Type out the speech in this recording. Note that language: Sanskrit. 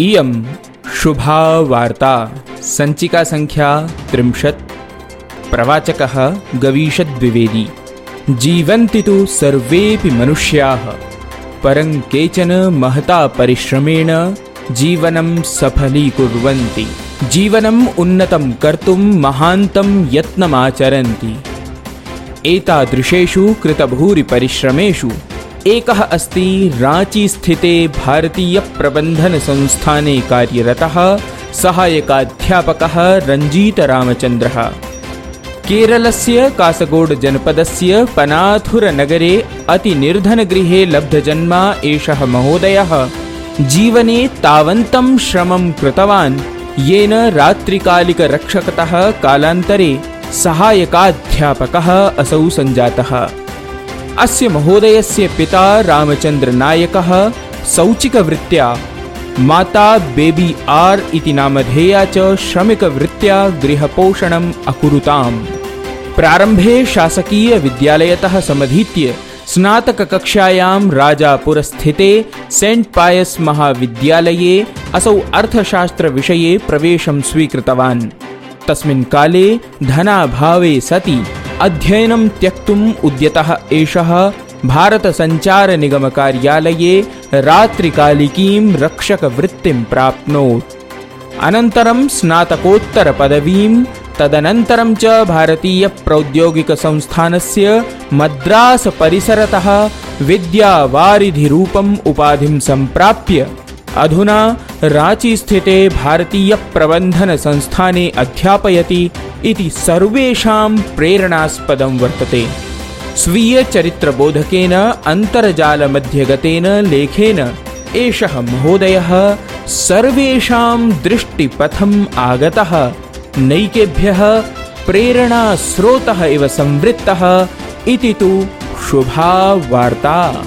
इयं शुभा वार्ता सञ्चिकासङ्ख्या त्रिंशत् प्रवाचकः गवीषद्विवेदी जीवन्ति तु सर्वेऽपि मनुष्याः परं केचन महता परिश्रमेण जीवनं सफलीकुर्वन्ति। जीवनम् उन्नतं कर्तुं महान्तं यत्नमाचरन्ति। एतादृशेषु कृतभूरिपरिश्रमेषु एकः अस्ति रांचीस्थिते भारतीयप्रबन्धनसंस्थाने कार्यरतः सहायकाध्यापकः रञ्जीतरामचन्द्रः केरलस्य कासगोडजनपदस्य पनाथुरनगरे अतिनिर्धनगृहे लब्धजन्मा एषः महोदयः। जीवने तावन्तं श्रमं कृतवान् येन रात्रिकालिकरक्षकतः कालान्तरे सहायकाध्यापकः असौ सञ्जातः अस्य महोदयस्य पिता रामचन्द्रनायकः सौचिकवृत्त्या माता बेबी आर् इति नामधेया च श्रमिकवृत्त्या गृहपोषणम् अकुरुताम्। प्रारम्भे शासकीयविद्यालयतः समधीत्य स्नातककक्षायां राजापुरस्थिते सेण्ट् पायस् महाविद्यालये असौ अर्थशास्त्रविषये प्रवेशं स्वीकृतवान्। तस्मिन् काले धनाभावे सति अध्ययनं त्यक्तुम् उद्यतः एषः भारतसञ्चारनिगमकार्यालये रात्रिकालिकीं रक्षकवृत्तिं प्राप्नोत्। अनन्तरं स्नातकोत्तरपदवीं तदनन्तरं च भारतीयप्रौद्योगिकसंस्थानस्य मद्रासपरिसरतः विद्यावारिधिरूपम् उपाधिं सम्प्राप्य अधुना रांचीस्थिते भारतीयप्रबन्धनसंस्थाने अध्यापयति इति सर्वेषां प्रेरणास्पदं वर्तते। स्वीयचरित्रबोधकेन अन्तर्जालमध्यगतेन लेखेन एषः महोदयः सर्वेषां दृष्टिपथम् आगतः। नैकेभ्यः प्रेरणास्रोतः इव संवृत्तः। इति तु शुभा वार्ता